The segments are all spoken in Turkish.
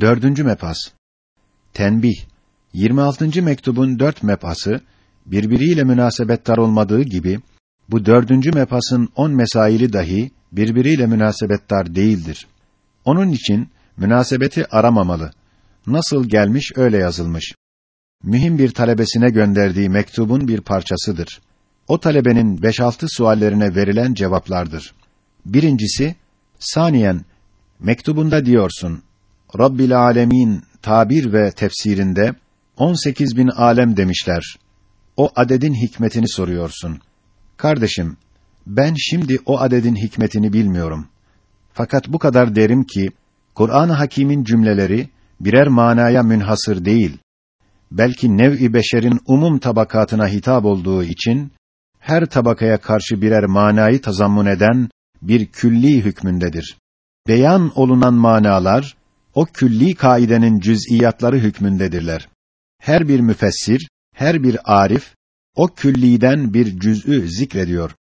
Dördüncü mepas. Tenbih. 26. mektubun dört mepası, birbiriyle münasebettar olmadığı gibi, bu dördüncü mepasın on mesaili dahi birbiriyle münasebettar değildir. Onun için münasebeti aramamalı. Nasıl gelmiş öyle yazılmış. Mühim bir talebesine gönderdiği mektubun bir parçasıdır. O talebenin beş altı suallerine verilen cevaplardır. Birincisi, saniyen, mektubunda diyorsun, Rabbil Alemin tabir ve tefsirinde 18 bin alem demişler. O adedin hikmetini soruyorsun. Kardeşim, ben şimdi o adedin hikmetini bilmiyorum. Fakat bu kadar derim ki, Kur'an-ı Hakîm'in cümleleri birer manaya münhasır değil. Belki nev-i beşerin umum tabakatına hitap olduğu için her tabakaya karşı birer manayı tazammun eden bir külli hükmündedir. Beyan olunan manalar o külli kaidenin cüz'iyatları hükmündedirler. Her bir müfessir, her bir arif o külliden bir cüz'ü zikrediyor.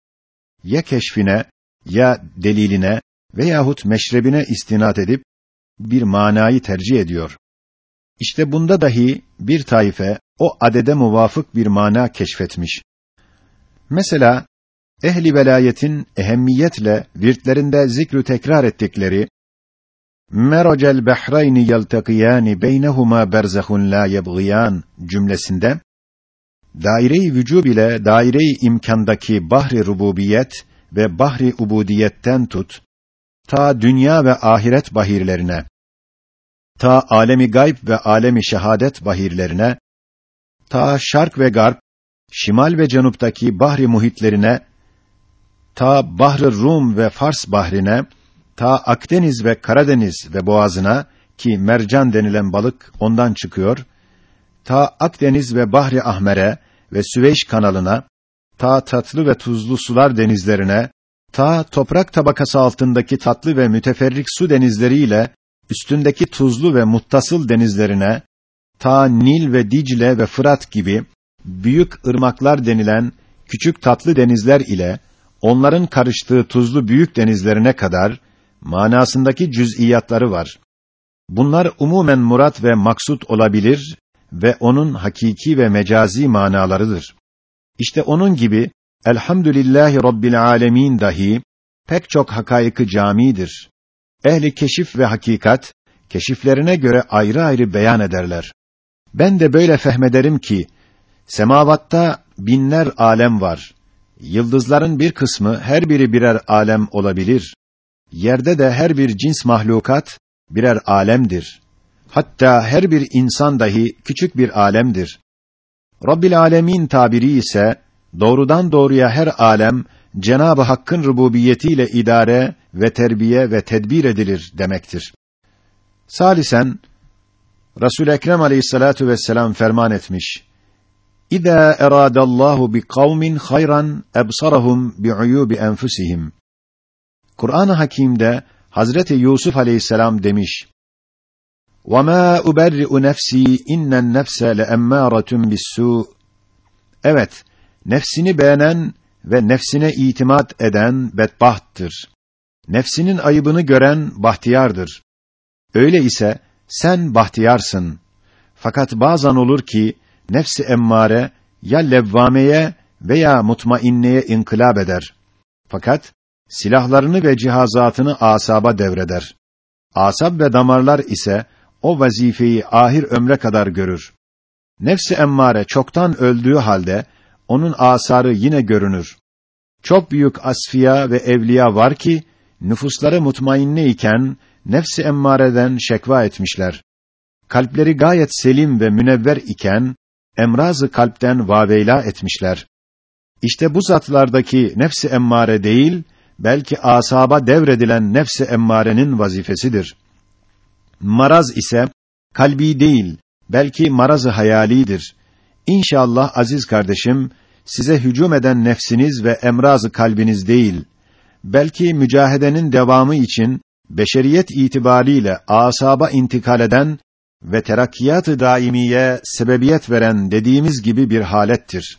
Ya keşfine, ya deliline veyahut meşrebine istinat edip bir manayı tercih ediyor. İşte bunda dahi bir taife o adede muvafık bir mana keşfetmiş. Mesela ehli velayetin ehemmiyetle virtlerinde zikrü tekrar ettikleri meracel behreyni yeltakiyani beynehuma berzahun la yebgiyan cümlesinde daire-i vücub ile daire-i imkandaki bahri rububiyet ve bahri ubudiyetten tut ta dünya ve ahiret bahirlerine ta alemi gayb ve alemi şehadet bahirlerine ta şark ve garp şimal ve canuptaki bahri muhitlerine ta Bahr-ı Rum ve Fars bahrine ta Akdeniz ve Karadeniz ve boğazına ki mercan denilen balık ondan çıkıyor ta Akdeniz ve Bahri Ahmer'e ve Süveyş kanalına ta tatlı ve tuzlu sular denizlerine ta toprak tabakası altındaki tatlı ve müteferrik su denizleriyle üstündeki tuzlu ve muttasıl denizlerine ta Nil ve Dicle ve Fırat gibi büyük ırmaklar denilen küçük tatlı denizler ile onların karıştığı tuzlu büyük denizlerine kadar manasındaki cüz'iyatları var. Bunlar umumen murat ve maksut olabilir ve onun hakiki ve mecazi manalarıdır. İşte onun gibi Elhamdülillahi Rabbil Alemin dahi pek çok hakaiki camidir. Ehli keşif ve hakikat keşiflerine göre ayrı ayrı beyan ederler. Ben de böyle fehmederim ki semavatta binler alem var. Yıldızların bir kısmı her biri birer alem olabilir. Yerde de her bir cins mahlukat birer alemdir. Hatta her bir insan dahi küçük bir alemdir. Rabbil Alemin tabiri ise doğrudan doğruya her alem Cenab-ı Hakk'ın rububiyetiyle idare ve terbiye ve tedbir edilir demektir. Salisen Resul Ekrem Aleyhissalatu vesselam ferman etmiş. İza eradallahu bi kavmin hayran ebsarahum bi uyubi enfusihim. Kur'an-ı Hakîm'de Hazreti Yusuf Aleyhisselam demiş: "Vema uberri'u nefsi innen nefse le'emmâratun bis-su." Evet, nefsini beğenen ve nefsine itimat eden bedbahttır. Nefsinin ayıbını gören bahtiyardır. Öyle ise sen bahtiyarsın. Fakat bazen olur ki nefsi emmare ya levvameye veya mutmainneye inkılap eder. Fakat silahlarını ve cihazatını asaba devreder. Asab ve damarlar ise o vazifeyi ahir ömre kadar görür. Nefsi emmare çoktan öldüğü halde onun asarı yine görünür. Çok büyük asfiya ve evliya var ki nüfusları mutmainne iken nefsi emmareden şekva etmişler. Kalpleri gayet selim ve münevver iken emrazı kalpten vaveyla etmişler. İşte bu zatlardaki nefsi emmare değil, belki asaba devredilen nefsi emmarenin vazifesidir. Maraz ise kalbi değil, belki marazı hayalidir. İnşallah aziz kardeşim, size hücum eden nefsiniz ve emrazı kalbiniz değil, belki mücahedenin devamı için beşeriyet itibariyle asaba intikal eden ve terakkiyat-ı daimiye sebebiyet veren dediğimiz gibi bir halettir.